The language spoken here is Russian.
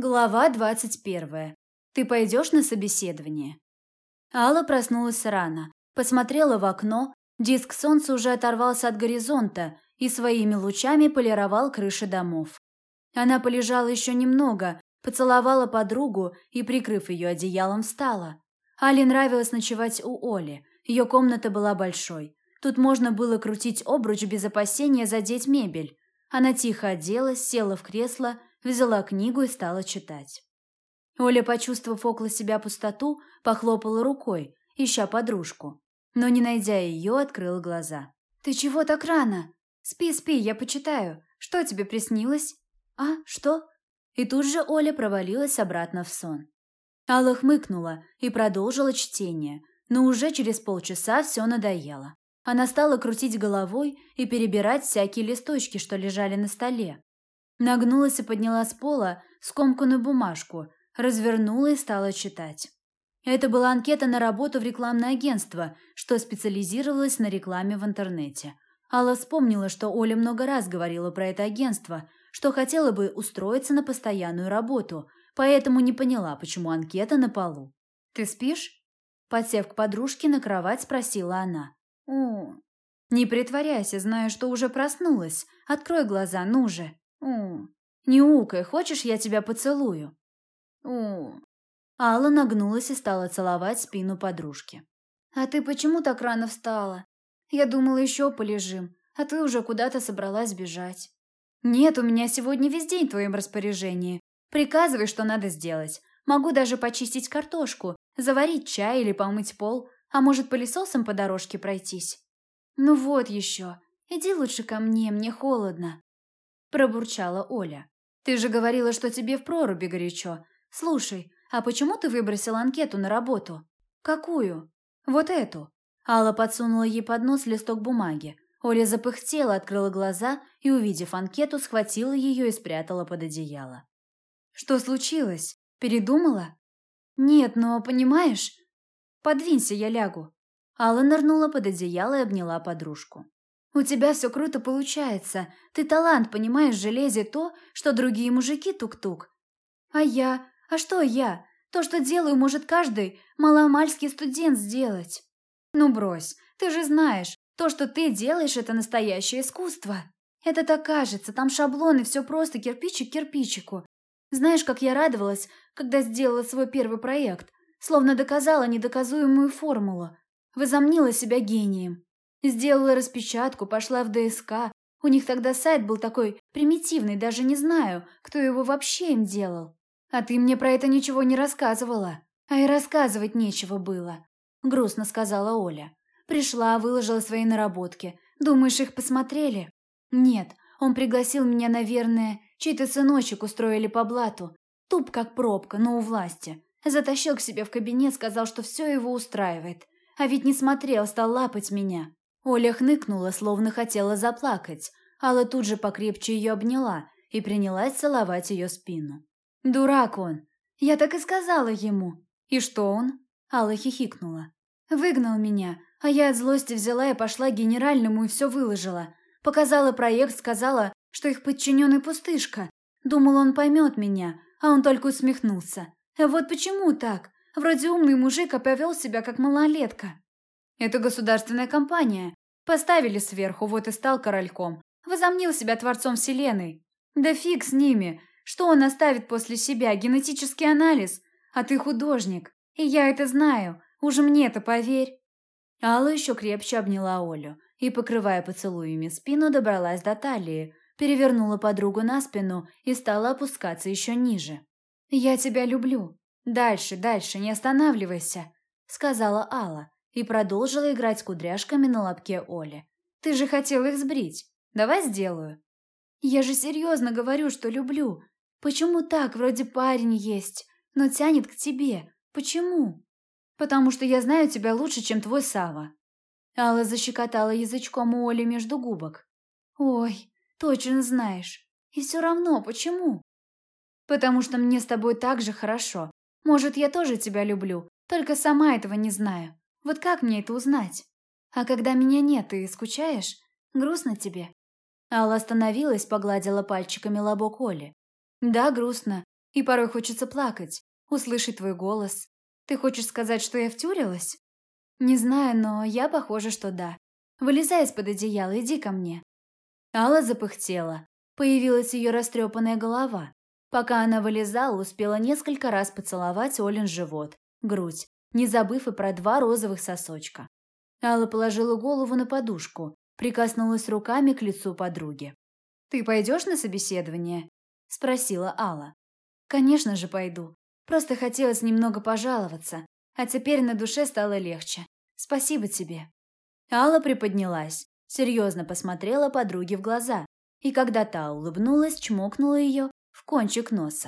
Глава двадцать первая. Ты пойдешь на собеседование? Алла проснулась рано, посмотрела в окно, диск солнца уже оторвался от горизонта и своими лучами полировал крыши домов. Она полежала еще немного, поцеловала подругу и, прикрыв ее одеялом, встала. Али нравилось ночевать у Оли, ее комната была большой. Тут можно было крутить обруч без опасения задеть мебель. Она тихо оделась, села в кресло взяла книгу и стала читать. Оля, почувствовав около себя пустоту, похлопала рукой, ища подружку. Но, не найдя ее, открыла глаза. «Ты чего так рано? Спи, спи, я почитаю. Что тебе приснилось?» «А, что?» И тут же Оля провалилась обратно в сон. Алла хмыкнула и продолжила чтение, но уже через полчаса все надоело. Она стала крутить головой и перебирать всякие листочки, что лежали на столе. Нагнулась и подняла с пола скомканную бумажку, развернула и стала читать. Это была анкета на работу в рекламное агентство, что специализировалось на рекламе в интернете. Алла вспомнила, что Оля много раз говорила про это агентство, что хотела бы устроиться на постоянную работу, поэтому не поняла, почему анкета на полу. «Ты спишь?» Подсев к подружке на кровать, спросила она. «О, не притворяйся, знаю, что уже проснулась. Открой глаза, ну же!» «У, не укай, хочешь, я тебя поцелую?» «У». Алла нагнулась и стала целовать спину подружки. «А ты почему так рано встала? Я думала, еще полежим, а ты уже куда-то собралась бежать». «Нет, у меня сегодня весь день в твоем распоряжении. Приказывай, что надо сделать. Могу даже почистить картошку, заварить чай или помыть пол, а может, пылесосом по дорожке пройтись». «Ну вот еще. Иди лучше ко мне, мне холодно». Пробурчала Оля. «Ты же говорила, что тебе в проруби горячо. Слушай, а почему ты выбросила анкету на работу?» «Какую?» «Вот эту». Алла подсунула ей под нос листок бумаги. Оля запыхтела, открыла глаза и, увидев анкету, схватила ее и спрятала под одеяло. «Что случилось? Передумала?» «Нет, но, понимаешь...» «Подвинься, я лягу». Алла нырнула под одеяло и обняла подружку. У тебя все круто получается. Ты талант, понимаешь, в железе то, что другие мужики тук-тук. А я? А что я? То, что делаю, может каждый маломальский студент сделать. Ну брось, ты же знаешь, то, что ты делаешь, это настоящее искусство. Это так кажется, там шаблоны, все просто кирпичик к кирпичику. Знаешь, как я радовалась, когда сделала свой первый проект, словно доказала недоказуемую формулу. Возомнила себя гением. Сделала распечатку, пошла в ДСК. У них тогда сайт был такой примитивный, даже не знаю, кто его вообще им делал. А ты мне про это ничего не рассказывала. А и рассказывать нечего было. Грустно сказала Оля. Пришла, выложила свои наработки. Думаешь, их посмотрели? Нет, он пригласил меня, наверное, чей-то сыночек устроили по блату. Туп как пробка, но у власти. Затащил к себе в кабинет, сказал, что все его устраивает. А ведь не смотрел, стал лапать меня. Оля хныкнула, словно хотела заплакать. Алла тут же покрепче ее обняла и принялась целовать ее спину. «Дурак он!» Я так и сказала ему. «И что он?» Алла хихикнула. «Выгнал меня, а я от злости взяла и пошла к генеральному и все выложила. Показала проект, сказала, что их подчиненный пустышка. Думала, он поймет меня, а он только усмехнулся. Вот почему так? Вроде умный мужик, а повел себя как малолетка. Это государственная компания. Поставили сверху, вот и стал корольком. Возомнил себя творцом вселенной. Да фиг с ними. Что он оставит после себя? Генетический анализ? А ты художник. И я это знаю. Уже мне это поверь. Алла еще крепче обняла Олю и, покрывая поцелуями спину, добралась до талии, перевернула подругу на спину и стала опускаться еще ниже. «Я тебя люблю. Дальше, дальше, не останавливайся», — сказала Алла, и продолжила играть кудряшками на лобке Оли. «Ты же хотел их сбрить. Давай сделаю». «Я же серьезно говорю, что люблю. Почему так? Вроде парень есть, но тянет к тебе. Почему?» «Потому что я знаю тебя лучше, чем твой Сава». Алла защекотала язычком у Оли между губок. «Ой, точно знаешь. И все равно, почему?» «Потому что мне с тобой так же хорошо. Может, я тоже тебя люблю, только сама этого не знаю. Вот как мне это узнать? А когда меня нет, ты скучаешь? Грустно тебе?» Алла остановилась, погладила пальчиками лобок Оли. «Да, грустно. И порой хочется плакать, услышать твой голос. Ты хочешь сказать, что я втюрилась? Не знаю, но я похожа, что да. Вылезай из-под одеяла, иди ко мне. Алла запыхтела. Появилась ее растрепанная голова. Пока она вылезала, успела несколько раз поцеловать Олин живот, грудь, не забыв и про два розовых сосочка. Алла положила голову на подушку, прикоснулась руками к лицу подруги. «Ты пойдешь на собеседование?» – спросила Алла. «Конечно же пойду. Просто хотелось немного пожаловаться, а теперь на душе стало легче. Спасибо тебе». Алла приподнялась, серьезно посмотрела подруге в глаза, и когда та улыбнулась, чмокнула ее в кончик носа.